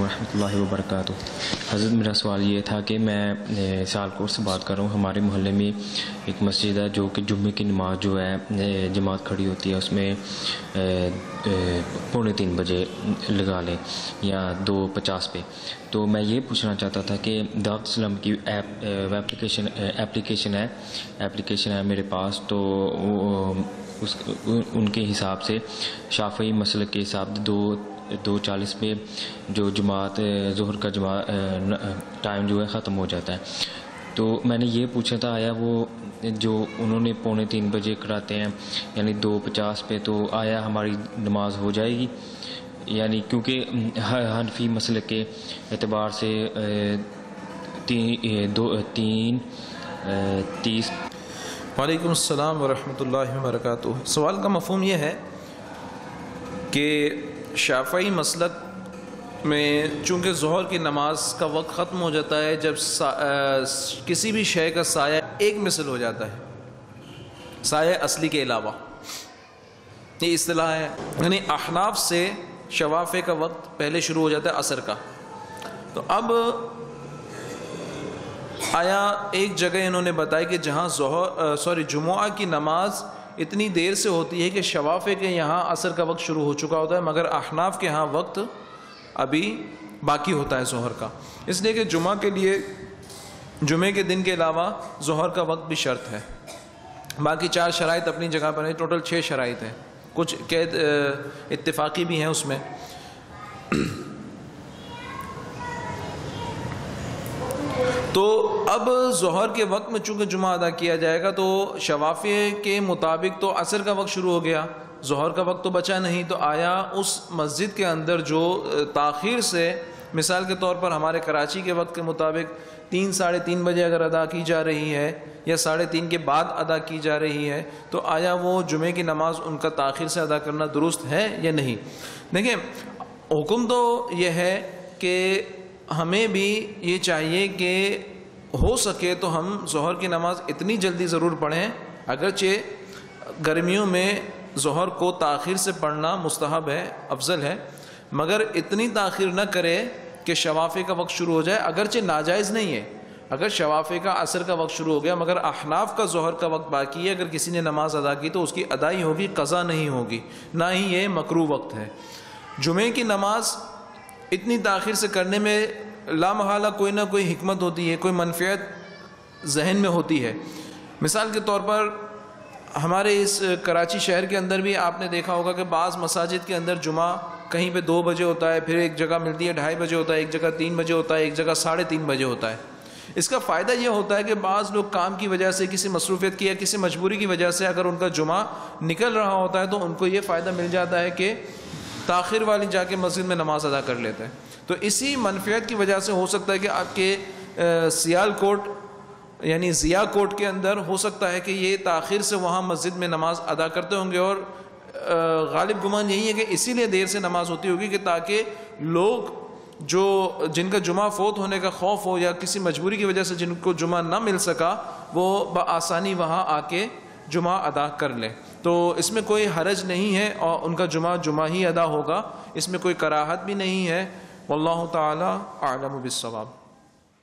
ورحمۃ اللہ وبرکاتہ۔ حضرت میرا سوال یہ تھا کہ میں سیالکوٹ سے بات کر رہا ہوں ہمارے محلے میں ایک مسجد ہے جو کہ جمعے کی نماز جو ہے جماعت کھڑی ہوتی ہے، اس میں پونے تین بجے لگا لیں یا دو پچاس پہ۔ تو میں یہ پوچھنا چاہتا تھا کہ دعوت اسلام کی ایپ اپلیکیشن ایپلیکیشن ہے ایپلیکیشن ہے میرے پاس، تو اس، ان کے حساب سے شافعی مسلک کے حساب سے دو دو چالیس پہ جو جماعت ظہر کا جماعت ٹائم جو ہے ختم ہو جاتا ہے۔ تو میں نے یہ پوچھا تھا، آیا وہ جو انہوں نے پونے تین بجے کراتے ہیں یعنی دو پچاس پہ، تو آیا ہماری نماز ہو جائے گی؟ یعنی کیونکہ حنفی مسئلے کے اعتبار سے دو تین تیس۔ وعلیکم السلام ورحمۃ اللہ وبرکاتہ۔ سوال کا مفہوم یہ ہے کہ شافعی مسلک میں چونکہ ظہر کی نماز کا وقت ختم ہو جاتا ہے، جب کسی بھی شے کا سایہ ایک مثل ہو جاتا ہے۔ سایہ اصلی کے علاوہ۔ یہ اصطلاح ہے۔ یعنی احناف سے شوافے کا وقت پہلے شروع ہو جاتا ہے عصر کا۔ تو اب آیا ایک جگہ انہوں نے بتایا کہ جہاں ظہر سوری، جمعہ کی نماز اتنی دیر سے ہوتی ہے کہ شوافے کے یہاں عصر کا وقت شروع ہو چکا ہوتا ہے، مگر احناف کے ہاں وقت ابھی باقی ہوتا ہے ظہر کا۔ اس لیے کہ جمعہ کے لیے، جمعے کے دن کے علاوہ ظہر کا وقت بھی شرط ہے۔ باقی چار شرائط اپنی جگہ پر ہیں، ٹوٹل چھ شرائط ہیں۔ کچھ قید اتفاقی بھی ہیں اس میں۔ تو اب ظہر کے وقت میں چونکہ جمعہ ادا کیا جائے گا تو شوافی کے مطابق تو عصر کا وقت شروع ہو گیا۔ ظہر کا وقت تو بچا نہیں، تو آیا اس مسجد کے اندر جو تاخیر سے، مثال کے طور پر ہمارے کراچی کے وقت کے مطابق تین، ساڑھے تین بجے اگر ادا کی جا رہی ہے یا ساڑھے تین کے بعد ادا کی جا رہی ہے، تو آیا وہ جمعے کی نماز ان کا تاخیر سے ادا کرنا درست ہے یا نہیں؟ دیکھیں، حکم تو یہ ہے کہ ہمیں بھی یہ چاہیے کہ ہو سکے تو ہم ظہر کی نماز اتنی جلدی ضرور پڑھیں، اگرچہ گرمیوں میں ظہر کو تاخیر سے پڑھنا مستحب ہے، افضل ہے، مگر اتنی تاخیر نہ کرے کہ شوافے کا وقت شروع ہو جائے، اگرچہ ناجائز نہیں ہے، اگر شوافے کا عصر کا وقت شروع ہو گیا، مگر احناف کا ظہر کا وقت باقی ہے، اگر کسی نے نماز ادا کی تو اس کی ادائی ہوگی، قضا نہیں ہوگی، نہ ہی یہ مکرو وقت ہے۔ جمعے کی نماز اتنی تاخیر سے کرنے میں لامحالہ کوئی نہ کوئی حکمت ہوتی ہے، کوئی منفیت ذہن میں ہوتی ہے۔ مثال کے طور پر ہمارے اس کراچی شہر کے اندر بھی آپ نے دیکھا ہوگا کہ بعض مساجد کے اندر جمعہ کہیں پہ دو بجے ہوتا ہے، پھر ایک جگہ ملتی ہے ڈھائی بجے ہوتا ہے، ایک جگہ تین بجے ہوتا ہے، ایک جگہ ساڑھے تین بجے ہوتا ہے۔ اس کا فائدہ یہ ہوتا ہے کہ بعض لوگ کام کی وجہ سے، کسی مصروفیت کی یا کسی مجبوری کی وجہ سے اگر ان کا جمعہ نکل رہا ہوتا ہے تو ان کو یہ فائدہ مل جاتا ہے کہ تاخیر والی جا کے مسجد میں نماز ادا کر لیتے ہیں۔ تو اسی منفیت کی وجہ سے ہو سکتا ہے کہ آپ کے سیال کوٹ یعنی ضیا کوٹ کے اندر ہو سکتا ہے کہ یہ تاخیر سے وہاں مسجد میں نماز ادا کرتے ہوں گے اور غالب گمان یہی ہے کہ اسی لیے دیر سے نماز ہوتی ہوگی کہ تاکہ لوگ جو، جن کا جمعہ فوت ہونے کا خوف ہو یا کسی مجبوری کی وجہ سے جن کو جمعہ نہ مل سکا، وہ بآسانی وہاں آ کے جمعہ ادا کر لیں۔ تو اس میں کوئی حرج نہیں ہے اور ان کا جمعہ جمعہ ہی ادا ہوگا، اس میں کوئی کراہت بھی نہیں ہے۔ واللہ تعالی اعلم بالصواب۔